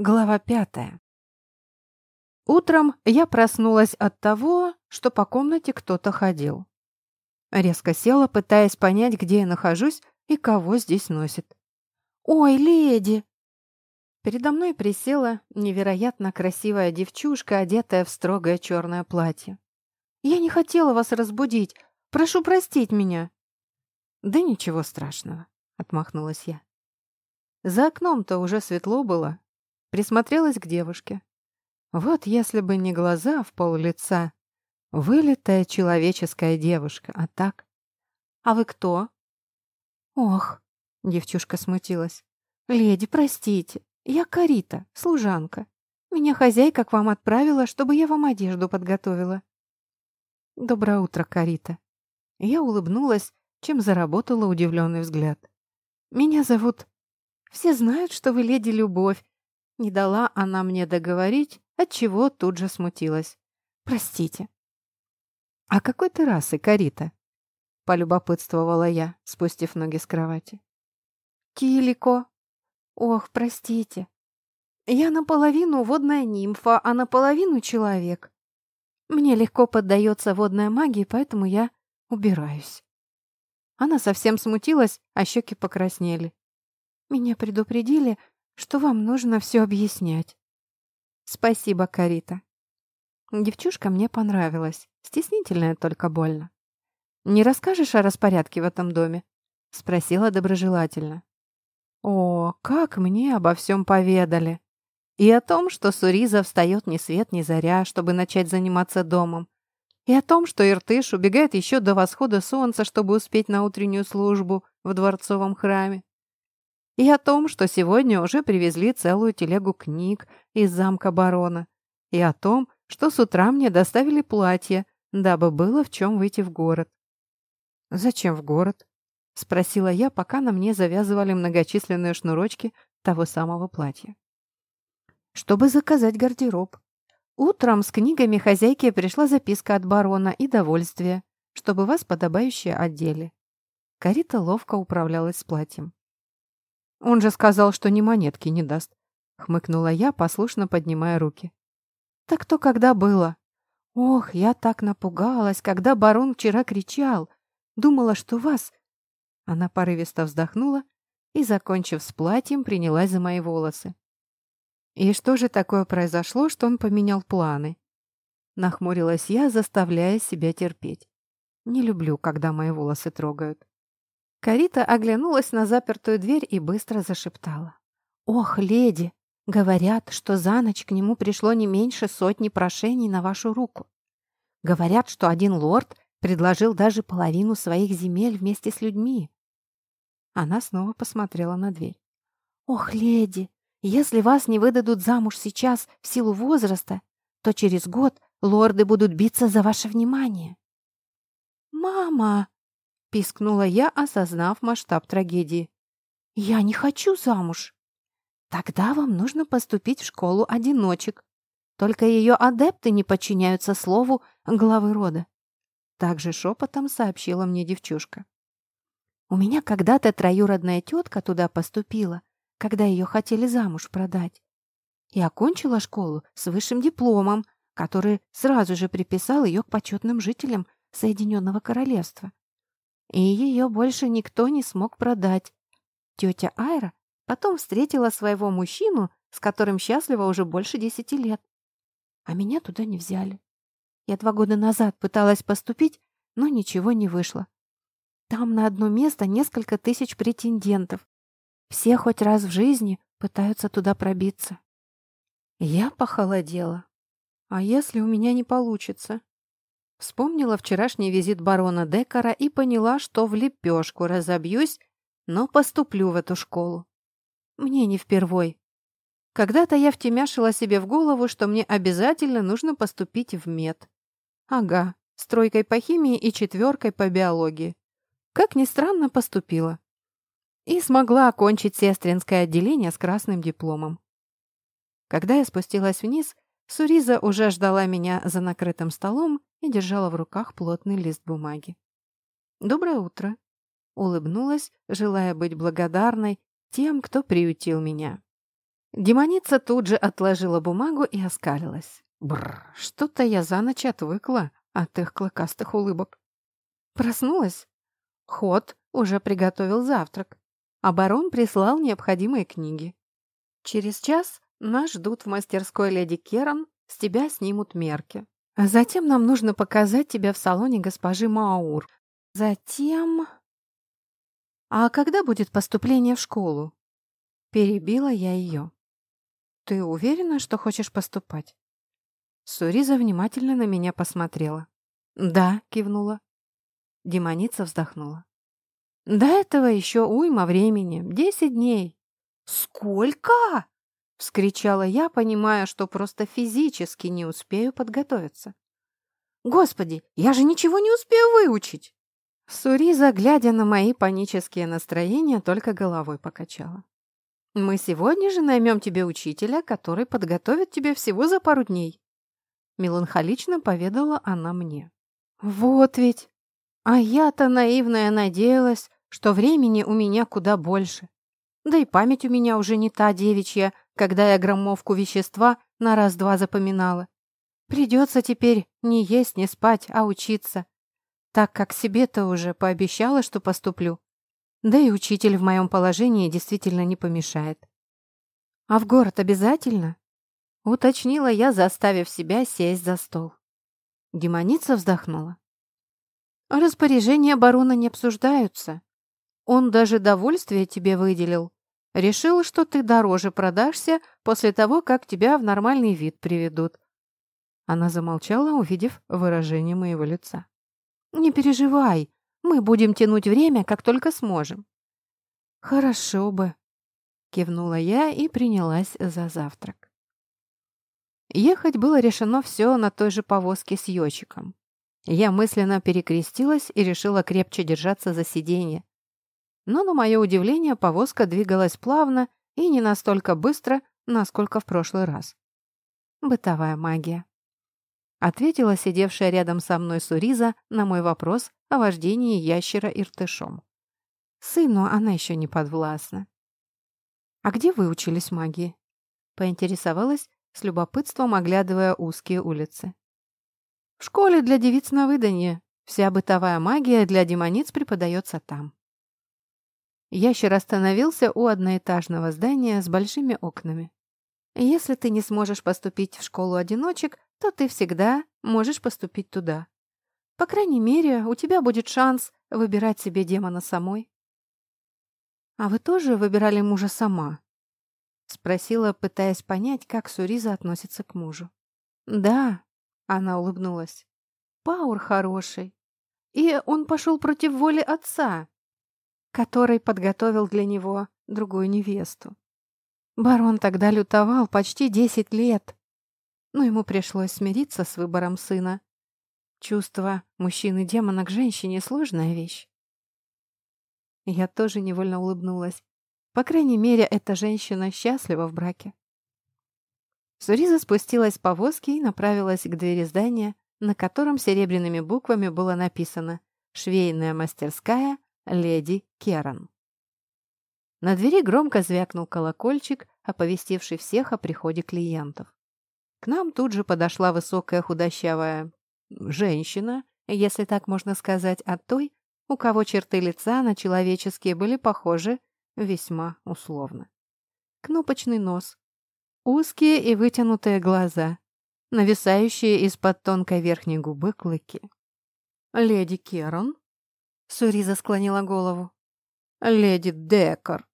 Глава пятая. Утром я проснулась от того, что по комнате кто-то ходил. Резко села, пытаясь понять, где я нахожусь и кого здесь носит. «Ой, леди!» Передо мной присела невероятно красивая девчушка, одетая в строгое черное платье. «Я не хотела вас разбудить. Прошу простить меня». «Да ничего страшного», — отмахнулась я. За окном-то уже светло было, Присмотрелась к девушке. Вот если бы не глаза в пол лица, вылитая человеческая девушка, а так... «А вы кто?» «Ох», — девчушка смутилась. «Леди, простите, я Карита, служанка. Меня хозяйка к вам отправила, чтобы я вам одежду подготовила». «Доброе утро, Карита». Я улыбнулась, чем заработала удивленный взгляд. «Меня зовут...» «Все знают, что вы леди Любовь, не дала она мне договорить, отчего тут же смутилась. «Простите». «А какой ты расы, Карита?» — полюбопытствовала я, спустив ноги с кровати. «Килико. Ох, простите. Я наполовину водная нимфа, а наполовину человек. Мне легко поддается водная магия, поэтому я убираюсь». Она совсем смутилась, а щеки покраснели. Меня предупредили, что вам нужно все объяснять. Спасибо, Карита. Девчушка мне понравилась, стеснительная только больно. Не расскажешь о распорядке в этом доме? Спросила доброжелательно. О, как мне обо всем поведали. И о том, что Суриза встает ни свет ни заря, чтобы начать заниматься домом. И о том, что Иртыш убегает еще до восхода солнца, чтобы успеть на утреннюю службу в дворцовом храме и о том, что сегодня уже привезли целую телегу книг из замка барона, и о том, что с утра мне доставили платье, дабы было в чем выйти в город. «Зачем в город?» — спросила я, пока на мне завязывали многочисленные шнурочки того самого платья. «Чтобы заказать гардероб. Утром с книгами хозяйки пришла записка от барона и довольствие, чтобы вас подобающе одели». Карита ловко управлялась с платьем. Он же сказал, что ни монетки не даст. Хмыкнула я, послушно поднимая руки. Так то когда было? Ох, я так напугалась, когда барон вчера кричал. Думала, что вас... Она порывисто вздохнула и, закончив с платьем, принялась за мои волосы. И что же такое произошло, что он поменял планы? Нахмурилась я, заставляя себя терпеть. Не люблю, когда мои волосы трогают. Карита оглянулась на запертую дверь и быстро зашептала. «Ох, леди! Говорят, что за ночь к нему пришло не меньше сотни прошений на вашу руку. Говорят, что один лорд предложил даже половину своих земель вместе с людьми». Она снова посмотрела на дверь. «Ох, леди! Если вас не выдадут замуж сейчас в силу возраста, то через год лорды будут биться за ваше внимание». «Мама!» — пискнула я, осознав масштаб трагедии. «Я не хочу замуж!» «Тогда вам нужно поступить в школу одиночек. Только ее адепты не подчиняются слову главы рода». Также шепотом сообщила мне девчушка. «У меня когда-то троюродная тетка туда поступила, когда ее хотели замуж продать. И окончила школу с высшим дипломом, который сразу же приписал ее к почетным жителям Соединенного Королевства и ее больше никто не смог продать. Тетя Айра потом встретила своего мужчину, с которым счастлива уже больше десяти лет. А меня туда не взяли. Я два года назад пыталась поступить, но ничего не вышло. Там на одно место несколько тысяч претендентов. Все хоть раз в жизни пытаются туда пробиться. Я похолодела. А если у меня не получится? Вспомнила вчерашний визит барона Декара и поняла, что в лепешку разобьюсь, но поступлю в эту школу. Мне не впервой. Когда-то я втемяшила себе в голову, что мне обязательно нужно поступить в мед. Ага, с тройкой по химии и четверкой по биологии. Как ни странно, поступила. И смогла окончить сестринское отделение с красным дипломом. Когда я спустилась вниз, Суриза уже ждала меня за накрытым столом и держала в руках плотный лист бумаги. «Доброе утро!» — улыбнулась, желая быть благодарной тем, кто приютил меня. Демоница тут же отложила бумагу и оскалилась. Бррр, что-то я за ночь отвыкла от их клыкастых улыбок. Проснулась. Ход уже приготовил завтрак, а барон прислал необходимые книги. Через час нас ждут в мастерской леди Керан, с тебя снимут мерки. А затем нам нужно показать тебя в салоне госпожи Маур. Затем... А когда будет поступление в школу? Перебила я ее. Ты уверена, что хочешь поступать? Суриза внимательно на меня посмотрела. «Да», — кивнула. Демоница вздохнула. «До этого еще уйма времени. Десять дней». «Сколько?» — вскричала я, понимая, что просто физически не успею подготовиться. «Господи, я же ничего не успею выучить!» Суриза, глядя на мои панические настроения, только головой покачала. «Мы сегодня же наймем тебе учителя, который подготовит тебя всего за пару дней», меланхолично поведала она мне. «Вот ведь! А я-то наивная надеялась, что времени у меня куда больше. Да и память у меня уже не та девичья, когда я громовку вещества на раз-два запоминала. Придется теперь не есть, не спать, а учиться, так как себе-то уже пообещала, что поступлю. Да и учитель в моем положении действительно не помешает. А в город обязательно? Уточнила я, заставив себя сесть за стол. Демоница вздохнула. Распоряжения барона не обсуждаются. Он даже довольствие тебе выделил. Решил, что ты дороже продашься после того, как тебя в нормальный вид приведут. Она замолчала, увидев выражение моего лица. «Не переживай, мы будем тянуть время, как только сможем». «Хорошо бы», — кивнула я и принялась за завтрак. Ехать было решено все на той же повозке с Йочиком. Я мысленно перекрестилась и решила крепче держаться за сиденье. Но, на мое удивление, повозка двигалась плавно и не настолько быстро, насколько в прошлый раз. Бытовая магия. Ответила сидевшая рядом со мной Суриза на мой вопрос о вождении ящера иртышом. Сыну она еще не подвластна. «А где вы учились магии?» Поинтересовалась, с любопытством оглядывая узкие улицы. «В школе для девиц на выданье. Вся бытовая магия для демониц преподается там». Ящер остановился у одноэтажного здания с большими окнами. «Если ты не сможешь поступить в школу одиночек, то ты всегда можешь поступить туда. По крайней мере, у тебя будет шанс выбирать себе демона самой». «А вы тоже выбирали мужа сама?» Спросила, пытаясь понять, как Суриза относится к мужу. «Да», — она улыбнулась. «Паур хороший. И он пошел против воли отца, который подготовил для него другую невесту. Барон тогда лютовал почти десять лет, но ему пришлось смириться с выбором сына. Чувство мужчины-демона к женщине — сложная вещь. Я тоже невольно улыбнулась. По крайней мере, эта женщина счастлива в браке. Суриза спустилась с повозки и направилась к двери здания, на котором серебряными буквами было написано «Швейная мастерская леди Керан». На двери громко звякнул колокольчик, оповестивший всех о приходе клиентов. К нам тут же подошла высокая худощавая женщина, если так можно сказать, от той, у кого черты лица на человеческие были похожи весьма условно. Кнопочный нос, узкие и вытянутые глаза, нависающие из-под тонкой верхней губы клыки. «Леди Керон?» Суриза склонила голову. «Леди Декар!»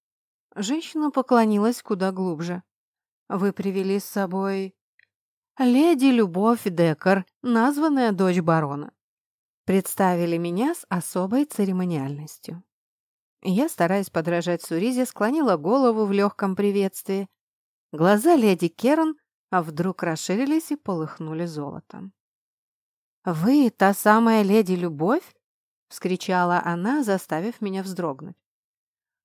Женщина поклонилась куда глубже. «Вы привели с собой...» «Леди Любовь Декар, названная дочь барона». Представили меня с особой церемониальностью. Я, стараясь подражать Суризе, склонила голову в легком приветствии. Глаза леди Керн вдруг расширились и полыхнули золотом. «Вы та самая леди Любовь?» — вскричала она, заставив меня вздрогнуть.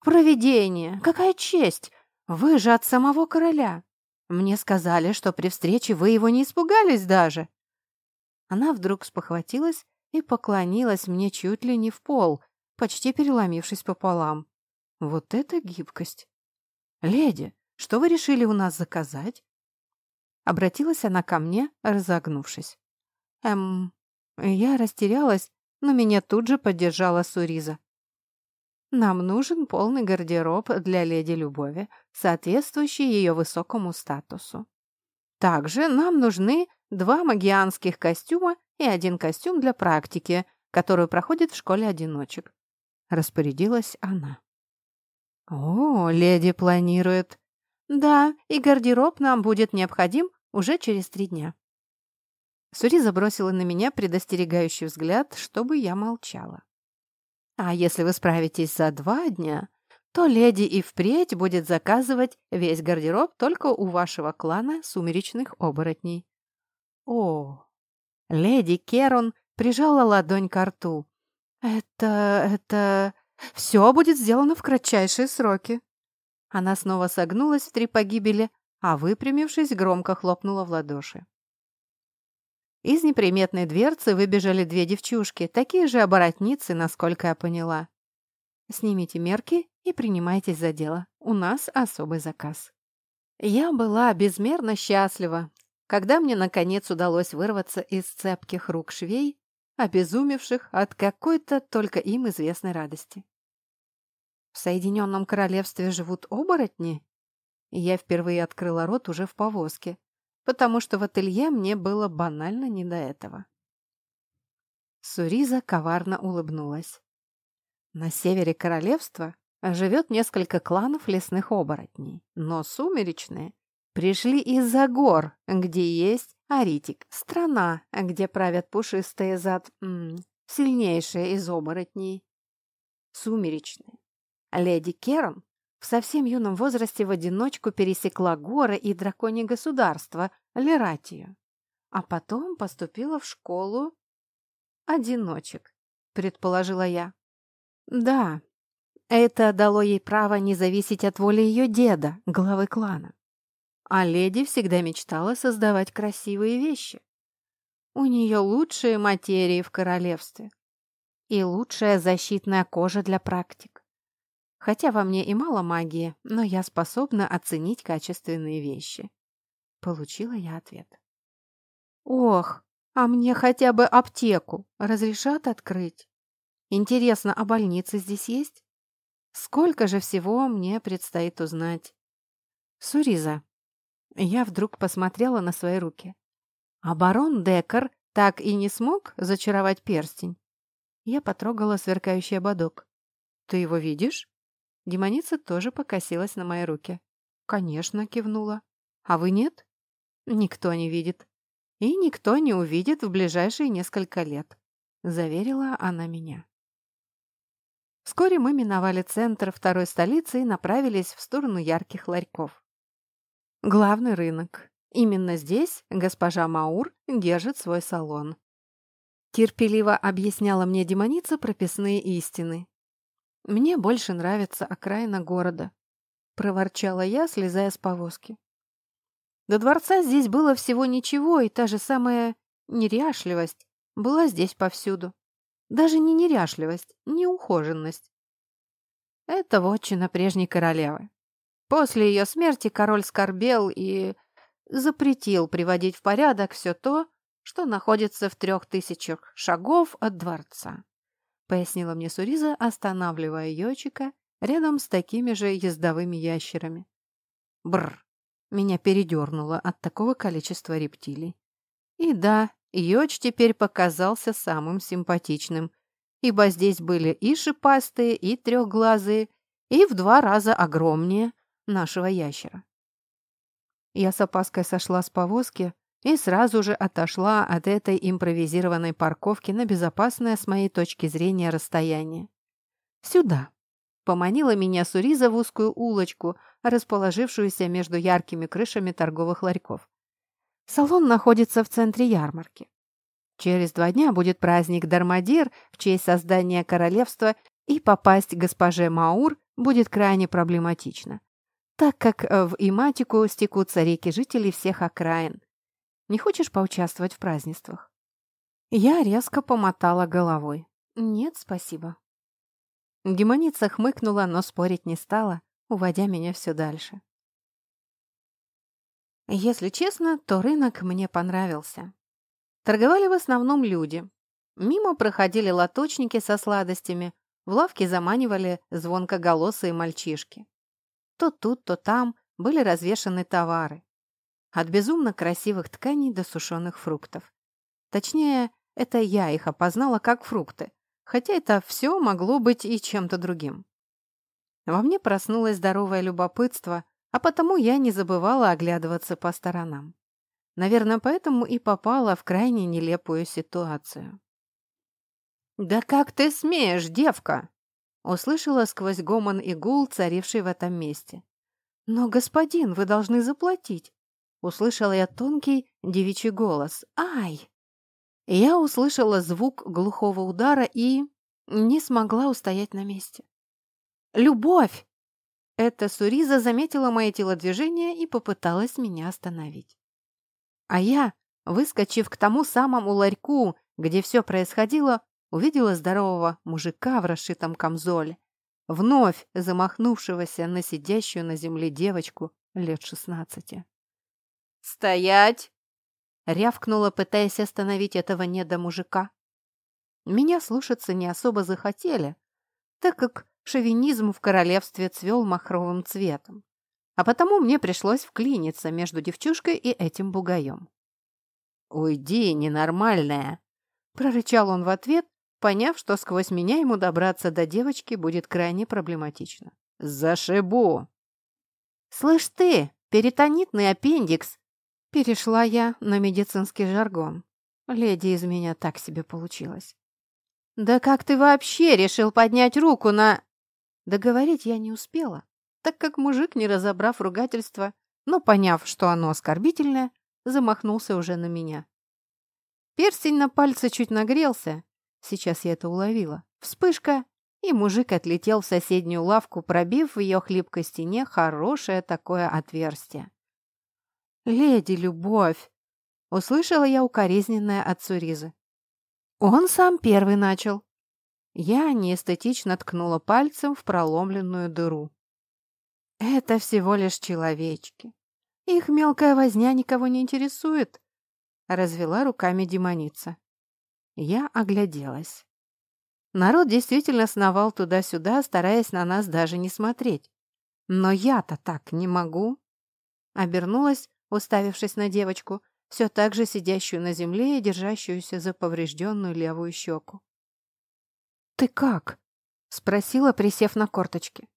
«Провидение! Какая честь! Вы же от самого короля! Мне сказали, что при встрече вы его не испугались даже!» Она вдруг спохватилась и поклонилась мне чуть ли не в пол, почти переломившись пополам. Вот это гибкость! «Леди, Что вы решили у нас заказать?» Обратилась она ко мне, разогнувшись. «Эм...» Я растерялась, но меня тут же поддержала Суриза. «Нам нужен полный гардероб для леди Любови, соответствующий ее высокому статусу. Также нам нужны два магианских костюма и один костюм для практики, которую проходит в школе одиночек. Распорядилась она. О, леди планирует. Да, и гардероб нам будет необходим уже через три дня. Сури забросила на меня предостерегающий взгляд, чтобы я молчала. А если вы справитесь за два дня, то леди и впредь будет заказывать весь гардероб только у вашего клана сумеречных оборотней. О, леди Керон прижала ладонь к рту. Это... это... все будет сделано в кратчайшие сроки. Она снова согнулась в три погибели, а выпрямившись, громко хлопнула в ладоши. Из неприметной дверцы выбежали две девчушки, такие же оборотницы, насколько я поняла. «Снимите мерки и принимайтесь за дело. У нас особый заказ». Я была безмерно счастлива, когда мне, наконец, удалось вырваться из цепких рук швей, обезумевших от какой-то только им известной радости. В Соединенном Королевстве живут оборотни? я впервые открыла рот уже в повозке, потому что в ателье мне было банально не до этого. Суриза коварно улыбнулась. На севере королевства живет несколько кланов лесных оборотней, но сумеречные пришли из-за гор, где есть Аритик, страна, где правят пушистые зад... М -м, сильнейшие из оборотней. Сумеречные. Леди Керон в совсем юном возрасте в одиночку пересекла горы и драконье государство Лератию, а потом поступила в школу одиночек, предположила я. Да, это дало ей право не зависеть от воли ее деда, главы клана. А леди всегда мечтала создавать красивые вещи. У нее лучшие материи в королевстве и лучшая защитная кожа для практик. Хотя во мне и мало магии, но я способна оценить качественные вещи. Получила я ответ. Ох, а мне хотя бы аптеку разрешат открыть? Интересно, а больница здесь есть? Сколько же всего мне предстоит узнать? Суриза. Я вдруг посмотрела на свои руки. А барон Декар так и не смог зачаровать перстень? Я потрогала сверкающий ободок. Ты его видишь? Демоница тоже покосилась на мои руки. «Конечно», — кивнула. «А вы нет?» «Никто не видит. И никто не увидит в ближайшие несколько лет», — заверила она меня. Вскоре мы миновали центр второй столицы и направились в сторону ярких ларьков. Главный рынок. Именно здесь госпожа Маур держит свой салон. Терпеливо объясняла мне демоница прописные истины. «Мне больше нравится окраина города», — проворчала я, слезая с повозки. До дворца здесь было всего ничего, и та же самая неряшливость была здесь повсюду. Даже не неряшливость, не ухоженность. Это вотчина прежней королевы. После ее смерти король скорбел и запретил приводить в порядок все то, что находится в трех тысячах шагов от дворца пояснила мне Суриза, останавливая Йочика рядом с такими же ездовыми ящерами. Бр! Меня передернуло от такого количества рептилий. И да, Йоч теперь показался самым симпатичным, ибо здесь были и шипастые, и трехглазые, и в два раза огромнее нашего ящера. Я с опаской сошла с повозки, и сразу же отошла от этой импровизированной парковки на безопасное с моей точки зрения расстояние. «Сюда!» — поманила меня Суриза в узкую улочку, расположившуюся между яркими крышами торговых ларьков. Салон находится в центре ярмарки. Через два дня будет праздник Дармадир в честь создания королевства, и попасть госпоже Маур будет крайне проблематично, так как в Иматику стекутся реки жителей всех окраин, не хочешь поучаствовать в празднествах?» Я резко помотала головой. «Нет, спасибо». Демоница хмыкнула, но спорить не стала, уводя меня все дальше. Если честно, то рынок мне понравился. Торговали в основном люди. Мимо проходили лоточники со сладостями, в лавке заманивали звонкоголосые мальчишки. То тут, то там были развешаны товары. От безумно красивых тканей до сушеных фруктов. Точнее, это я их опознала как фрукты, хотя это все могло быть и чем-то другим. Во мне проснулось здоровое любопытство, а потому я не забывала оглядываться по сторонам. Наверное, поэтому и попала в крайне нелепую ситуацию. «Да как ты смеешь, девка!» Услышала сквозь гомон и гул, царивший в этом месте. «Но, господин, вы должны заплатить!» Услышала я тонкий девичий голос. «Ай!» Я услышала звук глухого удара и не смогла устоять на месте. «Любовь!» Эта Суриза заметила мои телодвижения и попыталась меня остановить. А я, выскочив к тому самому ларьку, где все происходило, увидела здорового мужика в расшитом камзоле, вновь замахнувшегося на сидящую на земле девочку лет шестнадцати. «Стоять!» — рявкнула, пытаясь остановить этого недомужика. Меня слушаться не особо захотели, так как шовинизм в королевстве цвел махровым цветом. А потому мне пришлось вклиниться между девчушкой и этим бугаем. «Уйди, ненормальная!» — прорычал он в ответ, поняв, что сквозь меня ему добраться до девочки будет крайне проблематично. «Зашибу!» «Слышь ты, перитонитный аппендикс!» Перешла я на медицинский жаргон. Леди из меня так себе получилось. «Да как ты вообще решил поднять руку на...» Договорить я не успела, так как мужик, не разобрав ругательства, но поняв, что оно оскорбительное, замахнулся уже на меня. Перстень на пальце чуть нагрелся, сейчас я это уловила. Вспышка, и мужик отлетел в соседнюю лавку, пробив в ее хлипкой стене хорошее такое отверстие. «Леди Любовь!» — услышала я укоризненное от Цуризы. «Он сам первый начал!» Я неэстетично ткнула пальцем в проломленную дыру. «Это всего лишь человечки. Их мелкая возня никого не интересует», — развела руками демоница. Я огляделась. Народ действительно сновал туда-сюда, стараясь на нас даже не смотреть. Но я-то так не могу. Обернулась, уставившись на девочку, все так же сидящую на земле и держащуюся за поврежденную левую щеку. «Ты как?» — спросила, присев на корточки.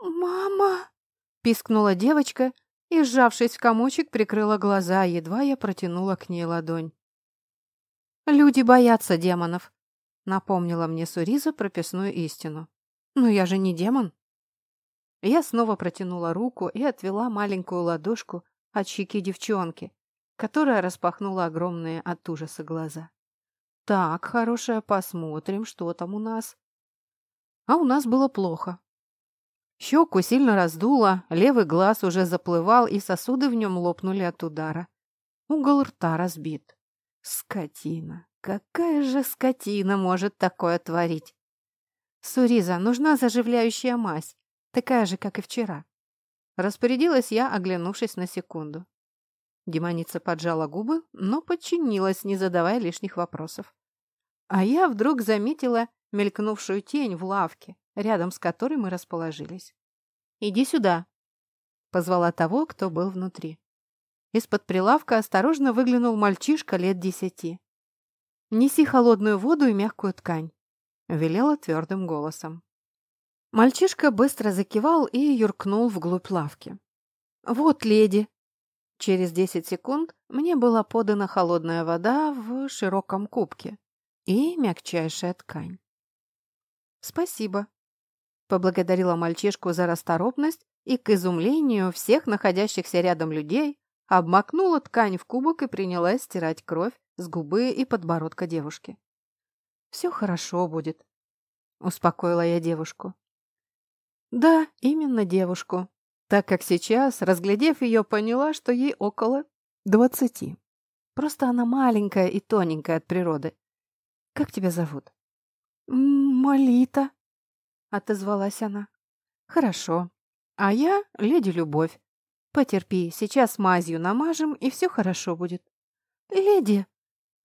«Мама!» — пискнула девочка и, сжавшись в комочек, прикрыла глаза, едва я протянула к ней ладонь. «Люди боятся демонов», — напомнила мне Суриза прописную истину. «Но я же не демон». Я снова протянула руку и отвела маленькую ладошку от щеки девчонки, которая распахнула огромные от ужаса глаза. Так, хорошая, посмотрим, что там у нас. А у нас было плохо. Щеку сильно раздуло, левый глаз уже заплывал, и сосуды в нем лопнули от удара. Угол рта разбит. Скотина! Какая же скотина может такое творить? Суриза, нужна заживляющая мазь, такая же, как и вчера. Распорядилась я, оглянувшись на секунду. Демоница поджала губы, но подчинилась, не задавая лишних вопросов. А я вдруг заметила мелькнувшую тень в лавке, рядом с которой мы расположились. «Иди сюда!» — позвала того, кто был внутри. Из-под прилавка осторожно выглянул мальчишка лет десяти. «Неси холодную воду и мягкую ткань», — велела твердым голосом. Мальчишка быстро закивал и юркнул вглубь лавки. «Вот, леди!» Через десять секунд мне была подана холодная вода в широком кубке и мягчайшая ткань. «Спасибо», — поблагодарила мальчишку за расторопность и, к изумлению всех находящихся рядом людей, обмакнула ткань в кубок и принялась стирать кровь с губы и подбородка девушки. «Все хорошо будет», — успокоила я девушку. Да, именно девушку, так как сейчас, разглядев ее, поняла, что ей около двадцати. Просто она маленькая и тоненькая от природы, как тебя зовут?» «Молита», — отозвалась она. «Хорошо. А я леди Любовь. Потерпи, сейчас мазью намажем, и все хорошо будет. Леди!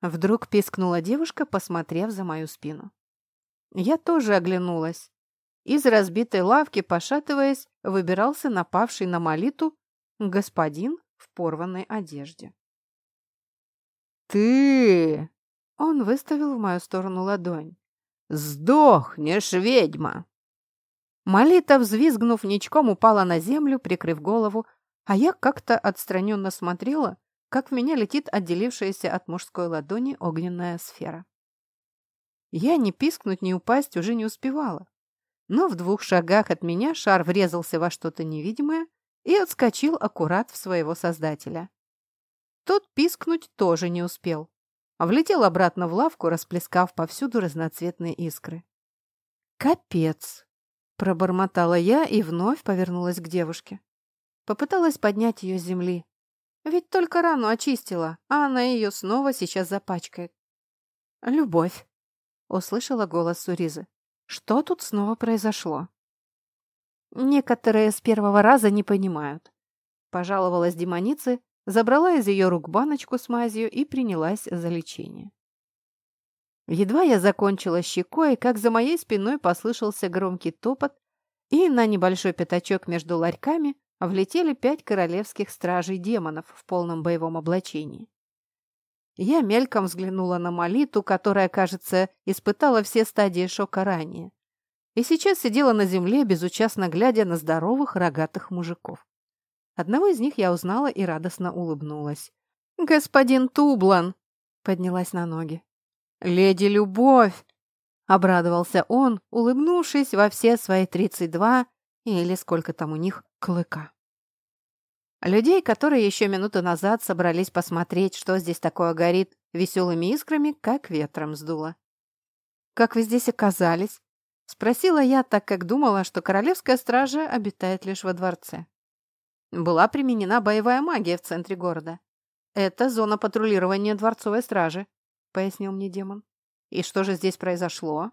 Вдруг пискнула девушка, посмотрев за мою спину. Я тоже оглянулась. Из разбитой лавки, пошатываясь, выбирался напавший на молиту господин в порванной одежде. «Ты!» Он выставил в мою сторону ладонь. «Сдохнешь, ведьма!» Молита, взвизгнув ничком, упала на землю, прикрыв голову, а я как-то отстраненно смотрела, как в меня летит отделившаяся от мужской ладони огненная сфера. Я ни пискнуть, ни упасть уже не успевала. Но в двух шагах от меня шар врезался во что-то невидимое и отскочил аккурат в своего создателя. Тот пискнуть тоже не успел. а Влетел обратно в лавку, расплескав повсюду разноцветные искры. «Капец!» – пробормотала я и вновь повернулась к девушке. Попыталась поднять ее с земли. Ведь только рану очистила, а она ее снова сейчас запачкает. «Любовь!» – услышала голос Суризы. «Что тут снова произошло?» «Некоторые с первого раза не понимают», – пожаловалась демонице, забрала из ее рук баночку с мазью и принялась за лечение. Едва я закончила щекой, как за моей спиной послышался громкий топот, и на небольшой пятачок между ларьками влетели пять королевских стражей демонов в полном боевом облачении. Я мельком взглянула на Молиту, которая, кажется, испытала все стадии шока ранее, и сейчас сидела на земле, безучастно глядя на здоровых рогатых мужиков. Одного из них я узнала и радостно улыбнулась. «Господин Тублан!» — поднялась на ноги. «Леди Любовь!» — обрадовался он, улыбнувшись во все свои тридцать два или сколько там у них клыка. Людей, которые еще минуту назад собрались посмотреть, что здесь такое горит, веселыми искрами, как ветром сдуло. «Как вы здесь оказались?» — спросила я, так как думала, что королевская стража обитает лишь во дворце. Была применена боевая магия в центре города. «Это зона патрулирования дворцовой стражи», — пояснил мне демон. «И что же здесь произошло?»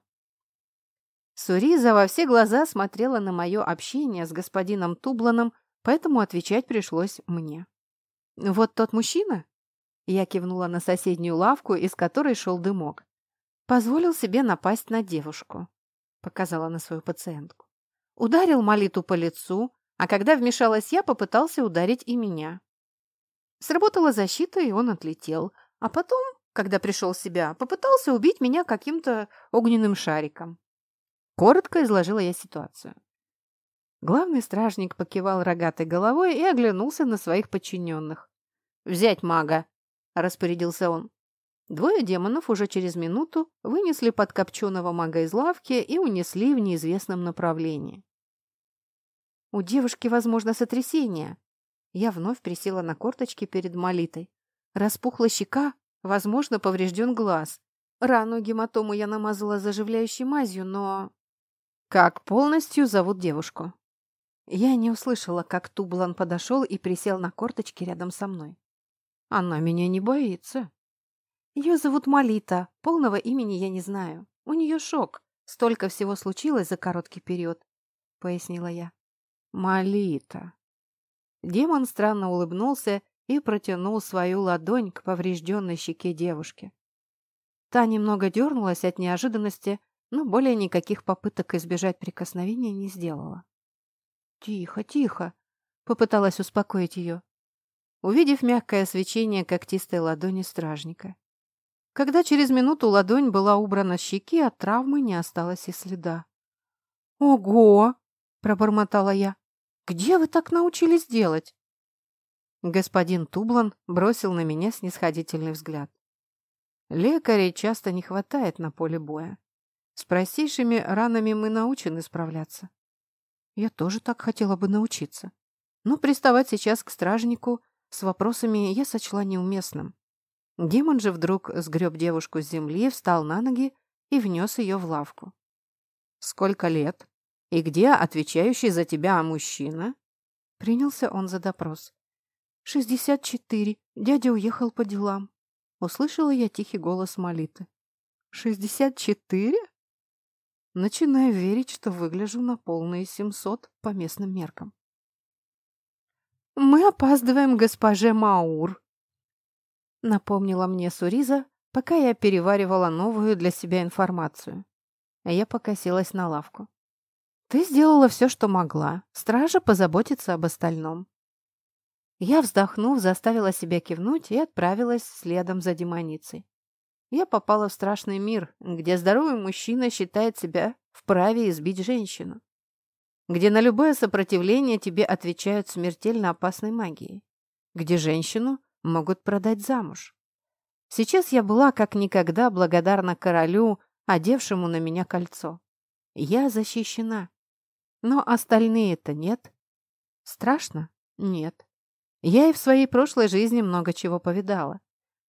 Суриза во все глаза смотрела на мое общение с господином Тубланом, поэтому отвечать пришлось мне. «Вот тот мужчина?» Я кивнула на соседнюю лавку, из которой шел дымок. «Позволил себе напасть на девушку», — показала на свою пациентку. Ударил Молиту по лицу, а когда вмешалась я, попытался ударить и меня. Сработала защита, и он отлетел. А потом, когда пришел в себя, попытался убить меня каким-то огненным шариком. Коротко изложила я ситуацию. Главный стражник покивал рогатой головой и оглянулся на своих подчиненных. «Взять мага!» – распорядился он. Двое демонов уже через минуту вынесли подкопченого мага из лавки и унесли в неизвестном направлении. У девушки, возможно, сотрясение. Я вновь присела на корточки перед молитой. Распухла щека, возможно, поврежден глаз. Рану гематому я намазала заживляющей мазью, но... «Как полностью зовут девушку?» Я не услышала, как Тублан подошел и присел на корточки рядом со мной. «Она меня не боится». «Ее зовут Малита. Полного имени я не знаю. У нее шок. Столько всего случилось за короткий период», — пояснила я. «Малита». Демон странно улыбнулся и протянул свою ладонь к поврежденной щеке девушки. Та немного дернулась от неожиданности, но более никаких попыток избежать прикосновения не сделала. «Тихо, тихо!» — попыталась успокоить ее, увидев мягкое свечение когтистой ладони стражника. Когда через минуту ладонь была убрана щеки, от травмы не осталось и следа. «Ого!» — пробормотала я. «Где вы так научились делать?» Господин Тублан бросил на меня снисходительный взгляд. Лекарей часто не хватает на поле боя. С простейшими ранами мы научены справляться. Я тоже так хотела бы научиться. Но приставать сейчас к стражнику с вопросами я сочла неуместным. Демон же вдруг сгреб девушку с земли, встал на ноги и внес ее в лавку. «Сколько лет? И где отвечающий за тебя мужчина?» Принялся он за допрос. «Шестьдесят четыре. Дядя уехал по делам». Услышала я тихий голос Молиты. «Шестьдесят четыре?» Начинаю верить, что выгляжу на полные семьсот по местным меркам. мы опаздываем госпоже Маур», — напомнила мне Суриза, пока я переваривала новую для себя информацию. Я покосилась на лавку. «Ты сделала все, что могла. Стража позаботится об остальном». Я, вздохнув, заставила себя кивнуть и отправилась следом за демоницей. Я попала в страшный мир, где здоровый мужчина считает себя вправе избить женщину. Где на любое сопротивление тебе отвечают смертельно опасной магией. Где женщину могут продать замуж. Сейчас я была как никогда благодарна королю, одевшему на меня кольцо. Я защищена. Но остальные-то нет. Страшно? Нет. Я и в своей прошлой жизни много чего повидала.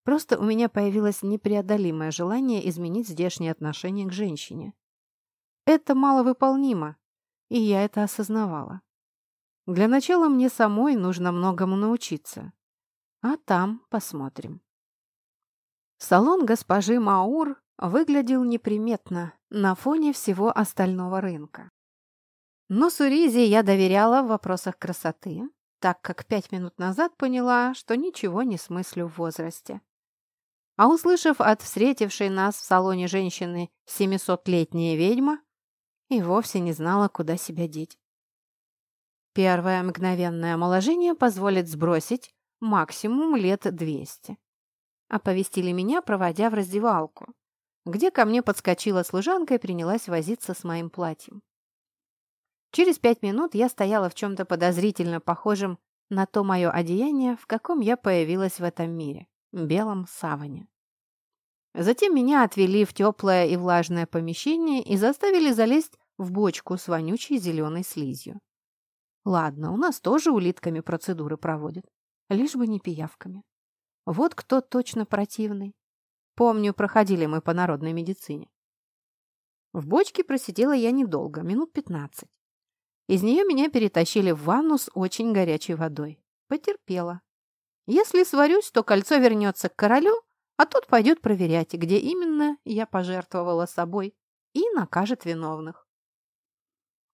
Просто у меня появилось непреодолимое желание изменить здешнее отношение к женщине. Это маловыполнимо, и я это осознавала. Для начала мне самой нужно многому научиться. А там посмотрим. Салон госпожи Маур выглядел неприметно на фоне всего остального рынка. Но Суризе я доверяла в вопросах красоты, так как пять минут назад поняла, что ничего не смыслю в возрасте. А услышав от встретившей нас в салоне женщины семисотлетняя ведьма, и вовсе не знала, куда себя деть. Первое мгновенное омоложение позволит сбросить максимум лет двести оповестили меня, проводя в раздевалку, где ко мне подскочила служанка и принялась возиться с моим платьем. Через пять минут я стояла в чем-то подозрительно похожем на то мое одеяние, в каком я появилась в этом мире – белом саване. Затем меня отвели в теплое и влажное помещение и заставили залезть в бочку с вонючей зеленой слизью. Ладно, у нас тоже улитками процедуры проводят, лишь бы не пиявками. Вот кто точно противный. Помню, проходили мы по народной медицине. В бочке просидела я недолго, минут пятнадцать. Из нее меня перетащили в ванну с очень горячей водой. Потерпела. Если сварюсь, то кольцо вернется к королю, а тот пойдет проверять, где именно я пожертвовала собой, и накажет виновных.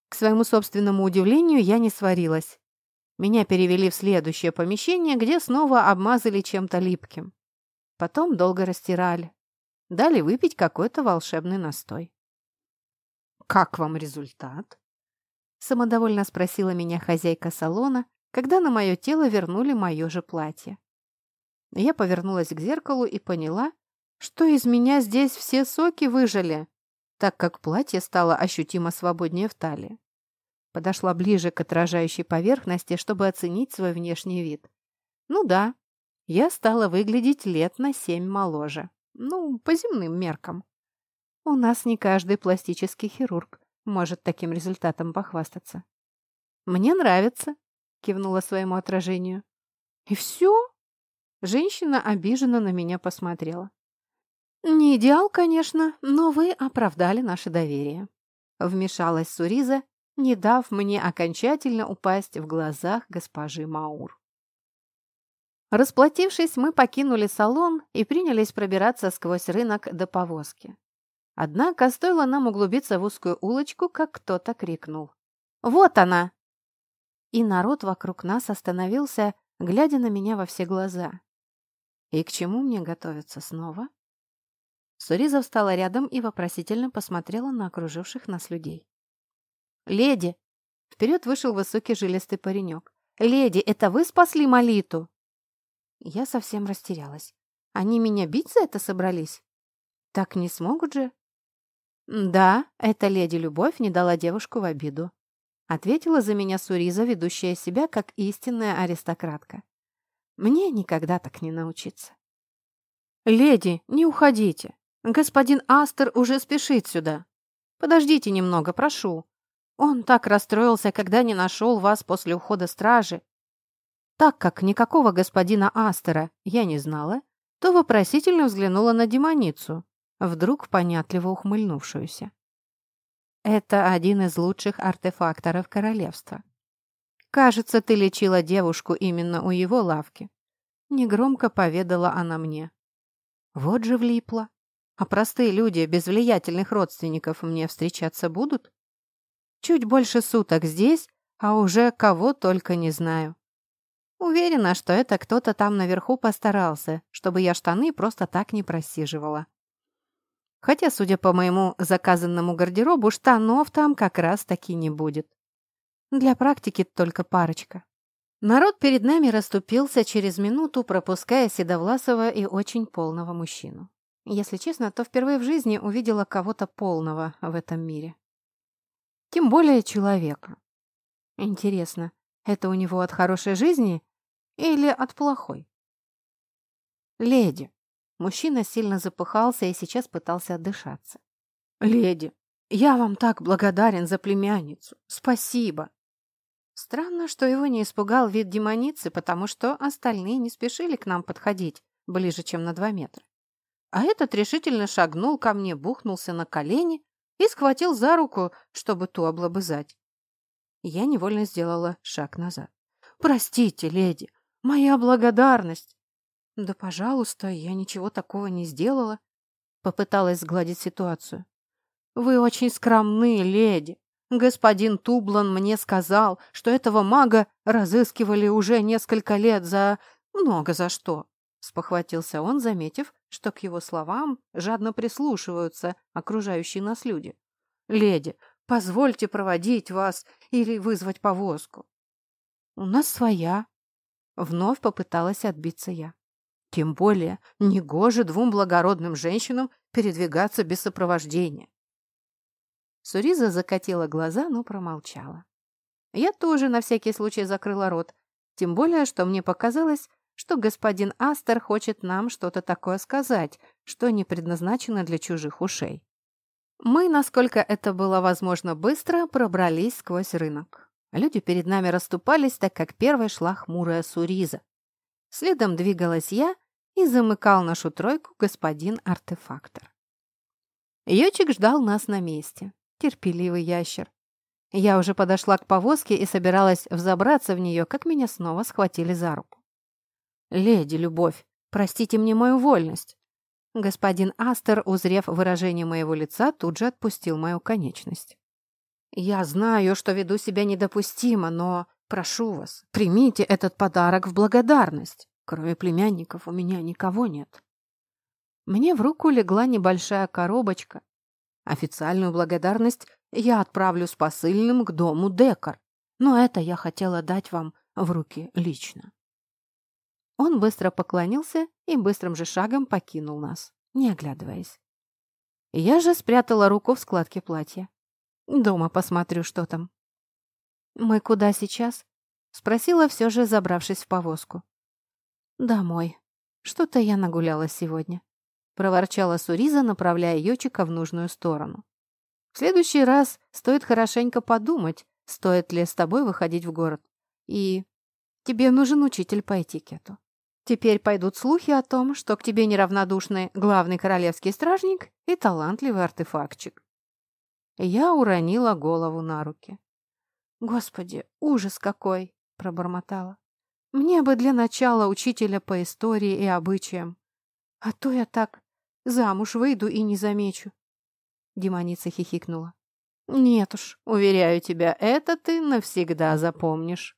К своему собственному удивлению, я не сварилась. Меня перевели в следующее помещение, где снова обмазали чем-то липким. Потом долго растирали. Дали выпить какой-то волшебный настой. «Как вам результат?» Самодовольно спросила меня хозяйка салона, когда на мое тело вернули мое же платье. Я повернулась к зеркалу и поняла, что из меня здесь все соки выжили, так как платье стало ощутимо свободнее в талии. Подошла ближе к отражающей поверхности, чтобы оценить свой внешний вид. Ну да, я стала выглядеть лет на семь моложе. Ну, по земным меркам. У нас не каждый пластический хирург может таким результатом похвастаться. «Мне нравится», — кивнула своему отражению. «И все?» Женщина обиженно на меня посмотрела. «Не идеал, конечно, но вы оправдали наше доверие», — вмешалась Суриза, не дав мне окончательно упасть в глазах госпожи Маур. Расплатившись, мы покинули салон и принялись пробираться сквозь рынок до повозки. Однако стоило нам углубиться в узкую улочку, как кто-то крикнул. «Вот она!» И народ вокруг нас остановился, глядя на меня во все глаза. «И к чему мне готовиться снова?» Суриза встала рядом и вопросительно посмотрела на окруживших нас людей. «Леди!» Вперед вышел высокий жилистый паренек. «Леди, это вы спасли Молиту?» Я совсем растерялась. Они меня бить за это собрались? Так не смогут же? Да, эта леди Любовь не дала девушку в обиду. Ответила за меня Суриза, ведущая себя как истинная аристократка. Мне никогда так не научиться. «Леди, не уходите. Господин Астер уже спешит сюда. Подождите немного, прошу. Он так расстроился, когда не нашел вас после ухода стражи. Так как никакого господина Астера я не знала, то вопросительно взглянула на демоницу, вдруг понятливо ухмыльнувшуюся. Это один из лучших артефакторов королевства. Кажется, ты лечила девушку именно у его лавки. Негромко поведала она мне. Вот же влипла. А простые люди без влиятельных родственников мне встречаться будут? Чуть больше суток здесь, а уже кого только не знаю. Уверена, что это кто-то там наверху постарался, чтобы я штаны просто так не просиживала. Хотя, судя по моему заказанному гардеробу, штанов там как раз таки не будет. Для практики только парочка. Народ перед нами расступился через минуту, пропуская седовласого и очень полного мужчину. Если честно, то впервые в жизни увидела кого-то полного в этом мире. Тем более человека. Интересно, это у него от хорошей жизни или от плохой? Леди. Мужчина сильно запыхался и сейчас пытался отдышаться. Леди, я вам так благодарен за племянницу. Спасибо. Странно, что его не испугал вид демоницы, потому что остальные не спешили к нам подходить ближе, чем на два метра. А этот решительно шагнул ко мне, бухнулся на колени и схватил за руку, чтобы ту облобызать. Я невольно сделала шаг назад. «Простите, леди, моя благодарность!» «Да, пожалуйста, я ничего такого не сделала», — попыталась сгладить ситуацию. «Вы очень скромны, леди. Господин Тублан мне сказал, что этого мага разыскивали уже несколько лет за... много за что», — спохватился он, заметив, что к его словам жадно прислушиваются окружающие нас люди. «Леди, позвольте проводить вас или вызвать повозку». «У нас своя», — вновь попыталась отбиться я. «Тем более негоже двум благородным женщинам передвигаться без сопровождения». Суриза закатила глаза, но промолчала. Я тоже на всякий случай закрыла рот, тем более, что мне показалось, что господин Астер хочет нам что-то такое сказать, что не предназначено для чужих ушей. Мы, насколько это было возможно быстро, пробрались сквозь рынок. Люди перед нами расступались, так как первой шла хмурая Суриза. Следом двигалась я и замыкал нашу тройку господин артефактор. Ючик ждал нас на месте. Терпеливый ящер. Я уже подошла к повозке и собиралась взобраться в нее, как меня снова схватили за руку. «Леди Любовь, простите мне мою вольность». Господин Астер, узрев выражение моего лица, тут же отпустил мою конечность. «Я знаю, что веду себя недопустимо, но прошу вас, примите этот подарок в благодарность. Кроме племянников у меня никого нет». Мне в руку легла небольшая коробочка. Официальную благодарность я отправлю с посыльным к дому Декар, но это я хотела дать вам в руки лично. Он быстро поклонился и быстрым же шагом покинул нас, не оглядываясь. Я же спрятала руку в складке платья. Дома посмотрю, что там. «Мы куда сейчас?» — спросила все же, забравшись в повозку. «Домой. Что-то я нагулялась сегодня», — проворчала Суриза, направляя Йочика в нужную сторону. «В следующий раз стоит хорошенько подумать, стоит ли с тобой выходить в город. И тебе нужен учитель по этикету». Теперь пойдут слухи о том, что к тебе неравнодушны главный королевский стражник и талантливый артефактчик. Я уронила голову на руки. «Господи, ужас какой!» — пробормотала. «Мне бы для начала учителя по истории и обычаям. А то я так замуж выйду и не замечу». Демоница хихикнула. «Нет уж, уверяю тебя, это ты навсегда запомнишь».